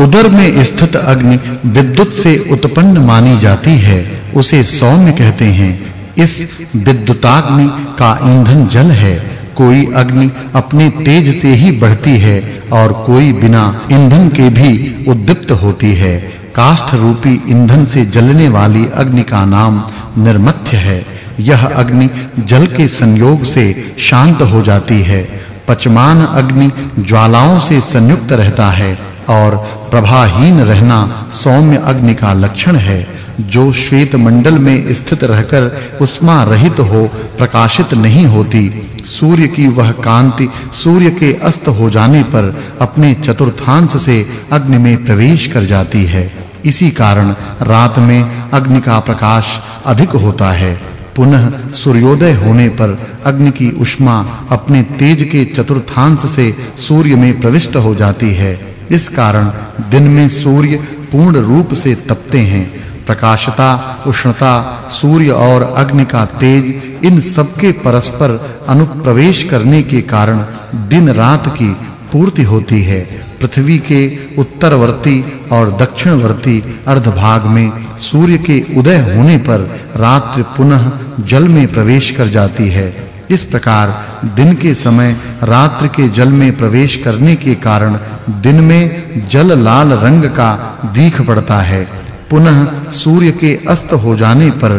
उदर में स्थित अग्नि विद्युत से उत्पन्न मानी जाती है, उसे सौम्य कहते हैं। इस विद्युताग्नि का ईंधन जल है। कोई अग्नि अपने तेज से ही बढ़ती है और कोई बिना ईंधन के भी उद्दीप्त होती है। काष्ठ रूपी ईंधन से जलने वाली अग्नि का नाम निर्मथ्य है। यह अग्नि जल के संयोग से शांत हो जाती है। पचमान अग्नि ज्वालाओं से संयुक्त रहता है। और प्रभाहीन रहना सौम्य अग्नि का लक्षण है, जो श्वेत मंडल में स्थित रहकर उष्मा रहित हो, प्रकाशित नहीं होती। सूर्य की वह कांति सूर्य के अस्त हो जाने पर अपने चतुर्थांश से अग्नि में प्रवेश कर जाती है। इसी कारण रात में अग्नि का प्रकाश अधिक होता है। पुनः सूर्योदय होने पर अग्नि की उष्मा अपने तेज के चतुर्थांश से सूर्य में प्रविष्ट हो जाती है। इस कारण दिन में सूर्य पूर्ण रूप से तपते हैं। प्रकाशता, उष्णता, सूर्य और अग्नि का तेज इन सबके परस्पर अनुप्रवेश करने के कारण दिन रात की पूर्ति होती है। पृथ्वी के उत्तरवर्ती और दक्षिणवर्ती अर्धभाग में सूर्य के उदय होने पर रात्रि पुनः जल में प्रवेश कर जाती है। इस प्रकार दिन के समय रात्रि के जल में प्रवेश करने के कारण दिन में जल लाल रंग का दीख पड़ता है। पुनः सूर्य के अस्त हो जाने पर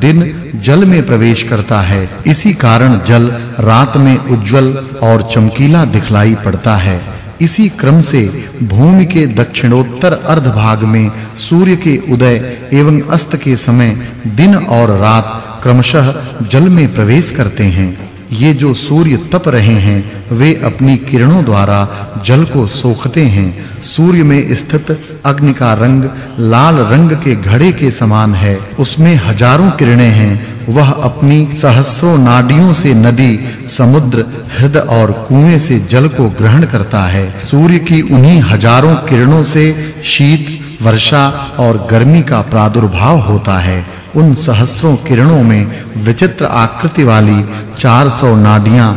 दिन जल में प्रवेश करता है। इसी कारण जल रात में उज्जवल और चमकीला दिखलाई पड़ता है। इसी क्रम से भूमि के दक्षिणोत्तर अर्ध भाग में सूर्य के उदय एवं अस्त के समय दिन और रात क्रमशः जल में प्रवेश करते हैं। ये जो सूर्य तप रहे हैं, वे अपनी किरणों द्वारा जल को सोखते हैं। सूर्य में स्थित अग्नि का रंग लाल रंग के घड़े के समान है। उसमें हज़ारों किरणें हैं। वह अपनी सहस्रों नाडियों से नदी, समुद्र हृदय और कुएँ से जल को ग्रहण करता है। सूर्य की उन्हीं हज़ारों किरणों से शीत वर्षा और गर्मी का प्रादुर्भाव होता है। उन सहस्रों किरणों में विचित्र आकृति वाली 400 नाडियाँ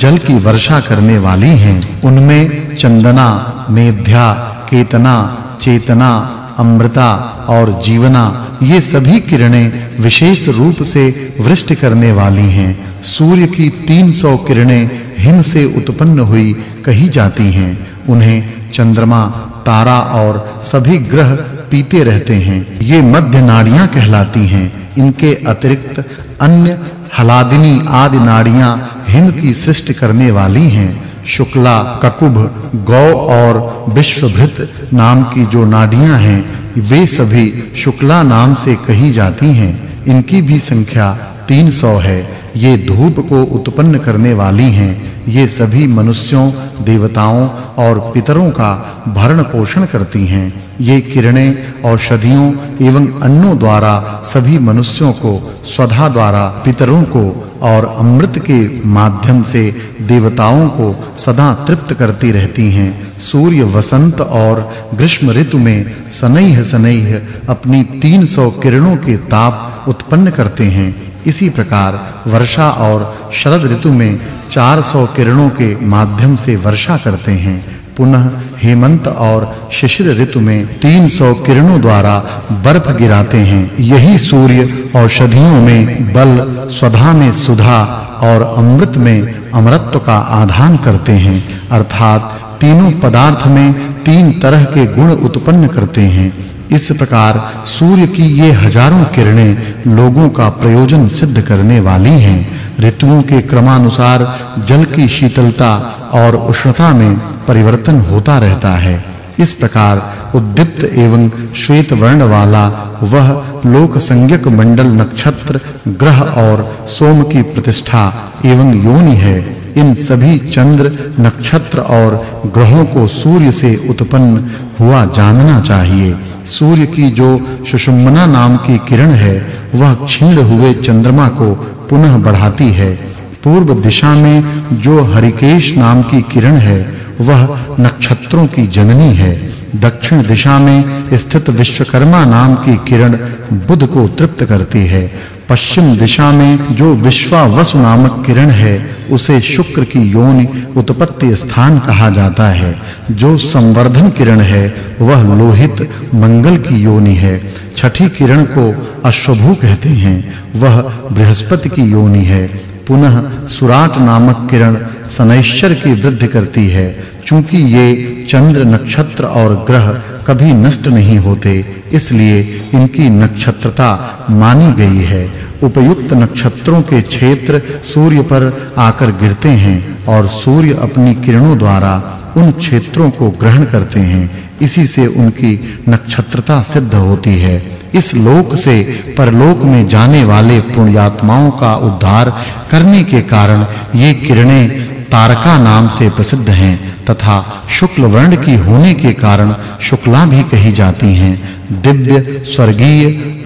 जल की वर्षा करने वाली हैं। उनमें चंदना, मेध्या, केतना, चेतना, अमृता और जीवना, ये सभी किरणें विशेष रूप से वृष्टि करने वाली हैं। सूर्य की 300 किरणें हिम से उत्पन्न हुई कही जाती हैं। उन्हें चंद्रमा तारा और सभी ग्रह पीते रहते हैं। ये मध्य नाड़ियाँ कहलाती हैं। इनके अतिरिक्त अन्य हलादिनी आदि नाड़ियाँ हिम की सृष्टि करने वाली हैं। शुक्ला, ककुभ, गौ और विश्वभृत नाम की जो नाड़ियाँ हैं, वे सभी शुक्ला नाम से कही जाती हैं। इनकी भी संख्या 300 है। ये धूप को उत्पन्न करने वाली हैं। ये सभी मनुष्यों, देवताओं और पितरों का भरण पोषण करती हैं। ये किरणें, औषधियों एवं अन्नों द्वारा सभी मनुष्यों को, स्वधा द्वारा पितरों को और अमृत के माध्यम से देवताओं को सदा तृप्त करती रहती हैं। सूर्य वसंत और ग्रीष्म ऋतु में सनैह सनैह अपनी 300 किरणों के ताप उत्पन्न करते हैं। इसी प्रकार वर्षा और शरद ऋतु में 400 किरणों के माध्यम से वर्षा करते हैं। पुनः हेमंत और शिशिर ऋतु में 300 किरणों द्वारा बर्फ़ गिराते हैं। यही सूर्य औषधियों में बल, स्वधा में सुधा और अमृत में अमरत्व का आधान करते हैं। अर्थात तीनों पदार्थ में तीन तरह के गुण उत्पन्न करते हैं। इस प्रकार सूर्य की ये हज़ारों किरणें लोगों का प्रयोजन सिद्ध करने वाली हैं। ऋतुओं के क्रमानुसार जल की शीतलता और उष्णता में परिवर्तन होता रहता है। इस प्रकार उद्दीप्त एवं श्वेत वर्ण वाला वह लोक संज्ञक मंडल नक्षत्र, ग्रह और सोम की प्रतिष्ठा एवं योनि है। इन सभी चंद्र, नक्षत्र और ग्रहों को सूर्य से उत्पन्न हुआ जानना चाहिए। सूर्य की जो सुषुम्ना नाम की किरण है, वह क्षीण हुए चंद्रमा को पुनः बढ़ाती है। पूर्व दिशा में जो हरिकेश नाम की किरण है, वह नक्षत्रों की जननी है। दक्षिण दिशा में स्थित विश्वकर्मा नाम की किरण बुध को तृप्त करती है। पश्चिम दिशा में जो विश्वावसु नामक किरण है, उसे शुक्र की योनि उत्पत्ति स्थान कहा जाता है। जो संवर्धन किरण है, वह लोहित मंगल की योनि है। छठी किरण को अश्वभू कहते हैं, वह बृहस्पति की योनि है। पुनः सुराट नामक किरण शनैश्चर की वृद्धि करती है। चूँकि ये चंद्र नक्षत्र और ग्रह कभी नष्ट नहीं होते, इसलिए इनकी नक्षत्रता मानी गई है। उपयुक्त नक्षत्रों के क्षेत्र सूर्य पर आकर गिरते हैं और सूर्य अपनी किरणों द्वारा उन क्षेत्रों को ग्रहण करते हैं। इसी से उनकी नक्षत्रता सिद्ध होती है। इस लोक से परलोक में जाने वाले पुण्यात्माओं का उद्धार करने के कारण ये किरणें तारका नाम से प्रसिद्ध हैं तथा शुक्ल वर्ण की होने के कारण शुक्ला भी कही जाती हैं। दिव्य, स्वर्गीय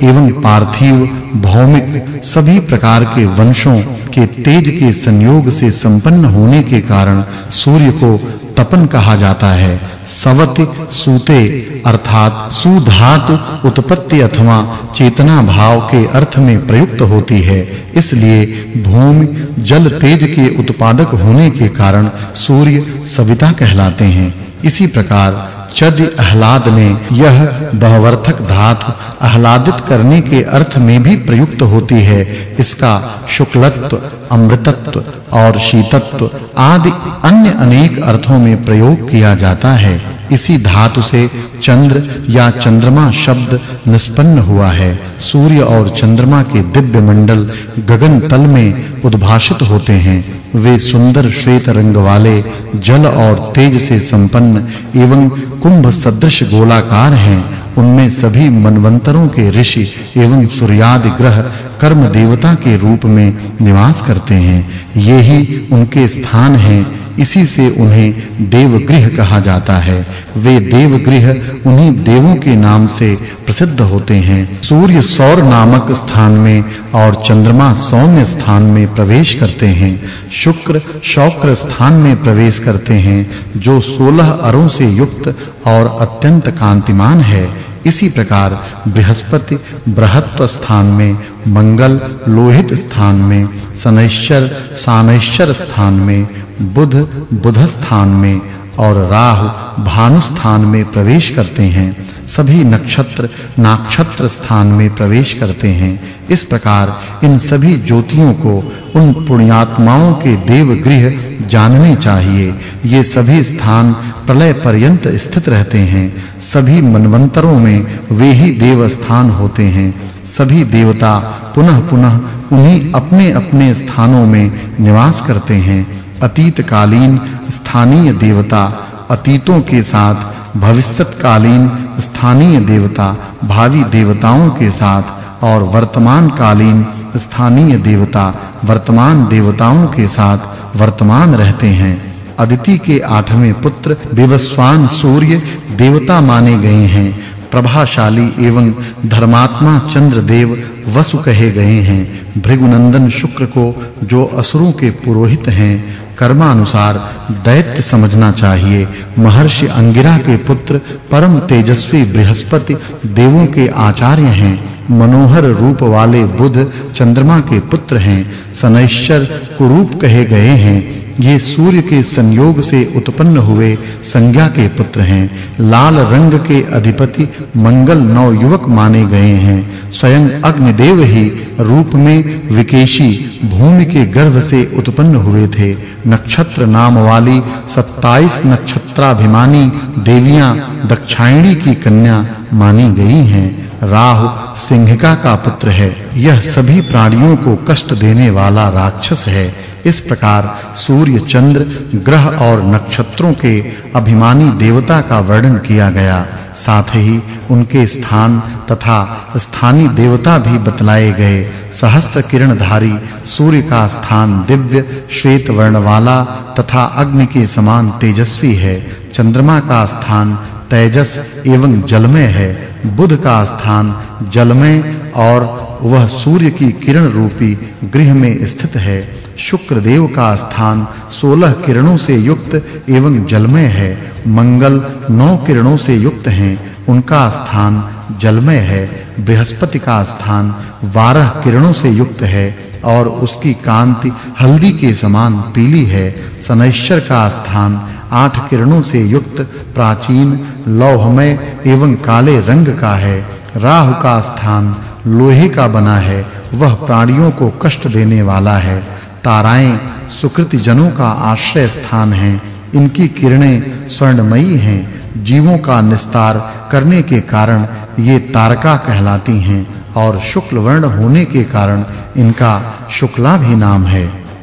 एवं पार्थिव, भौमिक सभी प्रकार के वंशों के तेज के संयोग से संपन्न होने के कारण सूर्य को तपन कहा जाता है। सवति, सूते अर्थात सुधातु उत्पत्ति अथवा चेतना भाव के अर्थ में प्रयुक्त होती है। इसलिए भूमि, जल तेज के उत्पादक होने के कारण सूर्य सविता कहलाते हैं। इसी प्रकार चद आह्लाद ने यह बहुवर्थक धातु आह्लादित करने के अर्थ में भी प्रयुक्त होती है, इसका शुक्लत्व अमृतत्व और शीतत्व आदि अन्य अनेक अर्थों में प्रयोग किया जाता है। इसी धातु से चंद्र या चंद्रमा शब्द निष्पन्न हुआ है। सूर्य और चंद्रमा के दिव्य मंडल गगन तल में उद्भाषित होते हैं। वे सुंदर श्वेत रंग वाले जल और तेज से संपन्न एवं कुंभ सदृश गोलाकार हैं। उनमें सभी मनवंतरों के ऋषि एवं सूर्यादि ग्रह कर्म देवता के रूप में निवास करते हैं। यही उनके स्थान हैं। इसी से उन्हें देवगृह कहा जाता है। वे देवगृह उन्हीं देवों के नाम से प्रसिद्ध होते हैं। सूर्य सौर नामक स्थान में और चंद्रमा सौम्य स्थान में प्रवेश करते हैं। शुक्र शौक्र स्थान में प्रवेश करते हैं, जो 16 अरों से युक्त और अत्यंत कांतिमान है। इसी प्रकार बृहस्पति बृहत्व स्थान में, मंगल लोहित स्थान में, शनैश्चर शानैश्चर स्थान में, बुध बुध स्थान में और राहु भानु स्थान में प्रवेश करते हैं। सभी नक्षत्र नाक्षत्र स्थान में प्रवेश करते हैं। इस प्रकार इन सभी ज्योतियों को उन पुण्यात्माओं के देव गृह जानने चाहिए। ये सभी स्थान प्रलय पर्यंत स्थित रहते हैं। सभी मनवंतरों में वे ही देव स्थान होते हैं। सभी देवता पुनः पुनः उन्हीं अपने-अपने स्थानों में निवास करते हैं। अतीत कालीन स्थानीय देवता अतीतों के साथ भविष्यत कालीन स्थानीय देवता, भावी देवताओं के साथ और वर्तमान कालीन स्थानीय देवता, वर्तमान देवताओं के साथ वर्तमान रहते हैं। अदिति के आठवें पुत्र विवस्वान सूर्य देवता माने गए हैं। प्रभाशाली एवं धर्मात्मा चंद्रदेव वसु कहे गए हैं। भृगुनंदन शुक्र को जो असुरों के पुरोहित हैं कर्मानुसार दैत्य समझना चाहिए। महर्षि अंगिरा के पुत्र परम तेजस्वी बृहस्पति देवों के आचार्य हैं। मनोहर रूप वाले बुध चंद्रमा के पुत्र हैं। सनैश्चर कुरूप कहे गए हैं। ये सूर्य के संयोग से उत्पन्न हुए संज्ञा के पुत्र हैं। लाल रंग के अधिपति मंगल नौ युवक माने गए हैं। स्वयं अग्निदेव ही रूप में विकेशी भूमि के गर्भ से उत्पन्न हुए थे। नक्षत्र नाम वाली 27 नक्षत्राभिमानी देवियाँ दक्षायणी की कन्या मानी गई हैं। राहु सिंहिका का पुत्र है। यह सभी प्राणियों को कष्ट देने वाला राक्षस है। इस प्रकार सूर्य चंद्र, ग्रह और नक्षत्रों के अभिमानी देवता का वर्णन किया गया। साथ ही उनके स्थान तथा स्थानीय देवता भी बतलाए गए। सहस्त्र किरणधारी, सूर्य का स्थान दिव्य, श्वेत वर्ण वाला तथा अग्नि के समान तेजस्वी है। चंद्रमा का स्थान तेजस एवं जलमय है। बुध का स्थान जलमय और वह सूर्य की किरण रूपी गृह में स्थित है। शुक्र देव का स्थान 16 किरणों से युक्त एवं जलमय है। मंगल 9 किरणों से युक्त हैं। उनका स्थान जलमय है। बृहस्पति का स्थान 12 किरणों से युक्त है और उसकी कांति हल्दी के समान पीली है। शनैश्चर का स्थान आठ किरणों से युक्त प्राचीन, लौहमय एवं काले रंग का है। राहु का स्थान लोहे का बना है। वह प्राणियों को कष्ट देने वाला है। ताराएँ सुकृति जनों का आश्रय स्थान हैं। इनकी किरणें स्वर्णमयी हैं। जीवों का निस्तार करने के कारण ये तारका कहलाती हैं और शुक्ल वर्ण होने के कारण इनका शुक्ला भी नाम है।